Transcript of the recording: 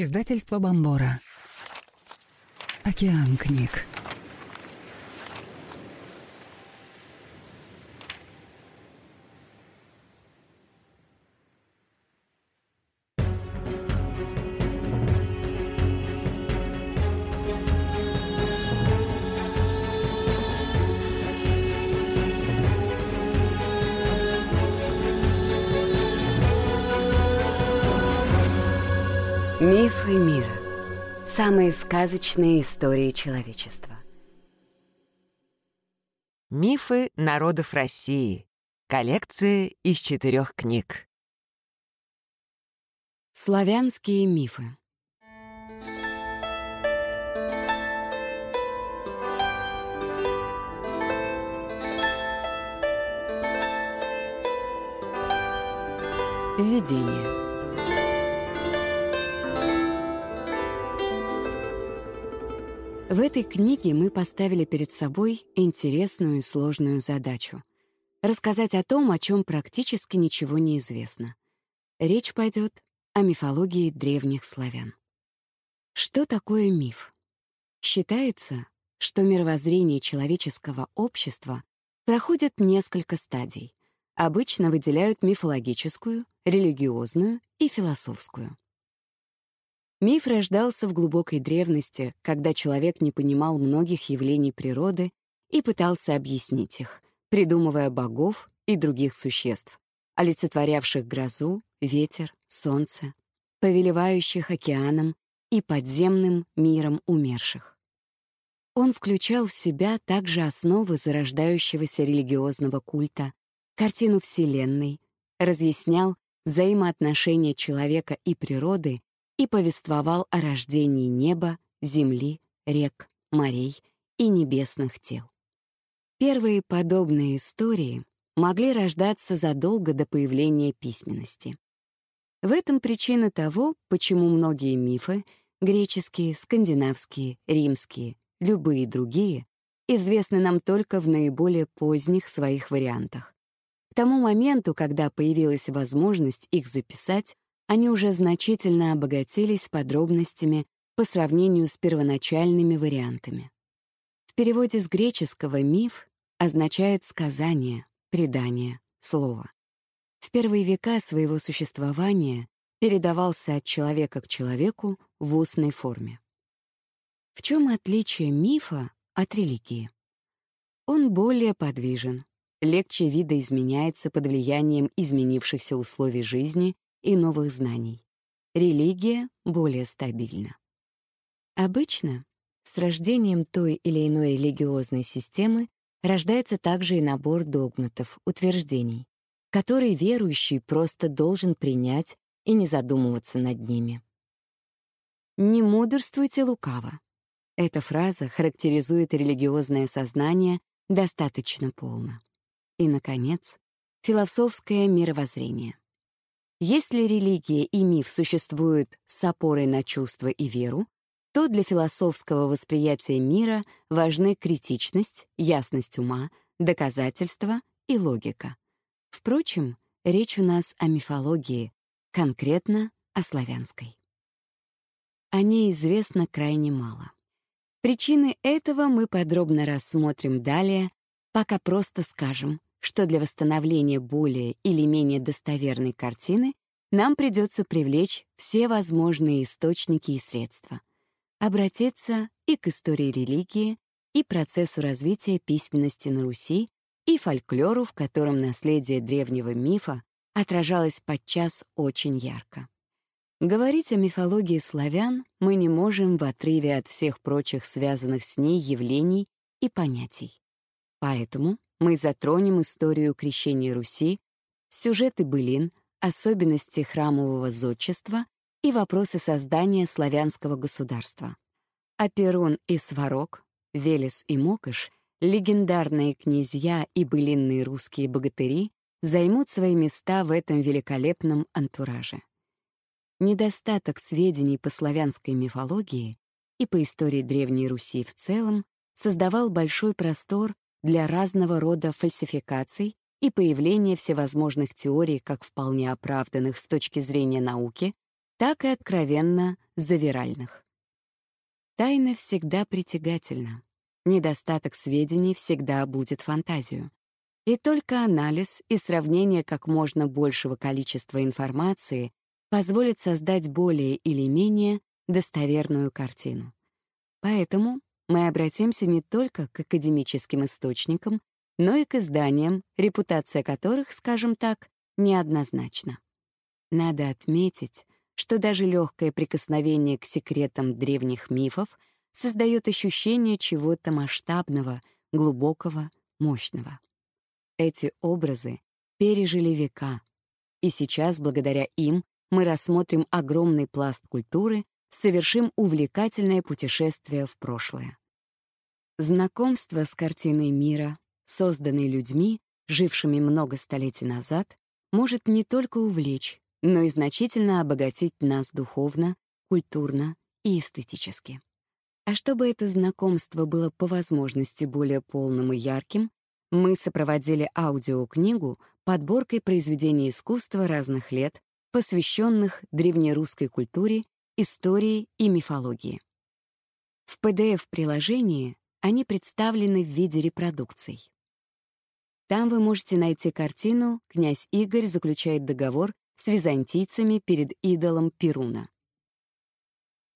Издательство Бомбора. Океан книг. Мифы мира. Самые сказочные истории человечества. Мифы народов России. Коллекция из четырех книг. Славянские мифы. Введение. В этой книге мы поставили перед собой интересную и сложную задачу — рассказать о том, о чем практически ничего не известно. Речь пойдет о мифологии древних славян. Что такое миф? Считается, что мировоззрение человеческого общества проходит несколько стадий. Обычно выделяют мифологическую, религиозную и философскую. Миф рождался в глубокой древности, когда человек не понимал многих явлений природы и пытался объяснить их, придумывая богов и других существ, олицетворявших грозу, ветер, солнце, повелевающих океаном и подземным миром умерших. Он включал в себя также основы зарождающегося религиозного культа, картину Вселенной, разъяснял взаимоотношения человека и природы и повествовал о рождении неба, земли, рек, морей и небесных тел. Первые подобные истории могли рождаться задолго до появления письменности. В этом причина того, почему многие мифы — греческие, скандинавские, римские, любые другие — известны нам только в наиболее поздних своих вариантах. К тому моменту, когда появилась возможность их записать, они уже значительно обогатились подробностями по сравнению с первоначальными вариантами. В переводе с греческого «миф» означает «сказание», «предание», «слово». В первые века своего существования передавался от человека к человеку в устной форме. В чем отличие мифа от религии? Он более подвижен, легче видоизменяется под влиянием изменившихся условий жизни и новых знаний. Религия более стабильна. Обычно с рождением той или иной религиозной системы рождается также и набор догматов, утверждений, которые верующий просто должен принять и не задумываться над ними. «Не мудрствуйте лукаво». Эта фраза характеризует религиозное сознание достаточно полно. И, наконец, философское мировоззрение. Если религия и миф существуют с опорой на чувства и веру, то для философского восприятия мира важны критичность, ясность ума, доказательства и логика. Впрочем, речь у нас о мифологии, конкретно о славянской. О ней известно крайне мало. Причины этого мы подробно рассмотрим далее, пока просто скажем, что для восстановления более или менее достоверной картины нам придется привлечь все возможные источники и средства, обратиться и к истории религии, и процессу развития письменности на Руси, и фольклору, в котором наследие древнего мифа отражалось подчас очень ярко. Говорить о мифологии славян мы не можем в отрыве от всех прочих связанных с ней явлений и понятий. Поэтому мы затронем историю крещения Руси, сюжеты былин, особенности храмового зодчества и вопросы создания славянского государства. Аперон и Сварог, Велес и Мокыш, легендарные князья и былинные русские богатыри займут свои места в этом великолепном антураже. Недостаток сведений по славянской мифологии и по истории Древней Руси в целом создавал большой простор для разного рода фальсификаций и появления всевозможных теорий как вполне оправданных с точки зрения науки, так и откровенно завиральных. Тайна всегда притягательна. Недостаток сведений всегда будет фантазию. И только анализ и сравнение как можно большего количества информации позволит создать более или менее достоверную картину. Поэтому мы обратимся не только к академическим источникам, но и к изданиям, репутация которых, скажем так, неоднозначна. Надо отметить, что даже легкое прикосновение к секретам древних мифов создает ощущение чего-то масштабного, глубокого, мощного. Эти образы пережили века, и сейчас, благодаря им, мы рассмотрим огромный пласт культуры, совершим увлекательное путешествие в прошлое. Знакомство с картиной мира, созданной людьми, жившими много столетий назад, может не только увлечь, но и значительно обогатить нас духовно, культурно и эстетически. А чтобы это знакомство было по возможности более полным и ярким, мы сопроводили аудиокнигу подборкой произведений искусства разных лет, посвященных древнерусской культуре, истории и мифологии. В PDF-приложении они представлены в виде репродукций. Там вы можете найти картину «Князь Игорь заключает договор с византийцами перед идолом Перуна».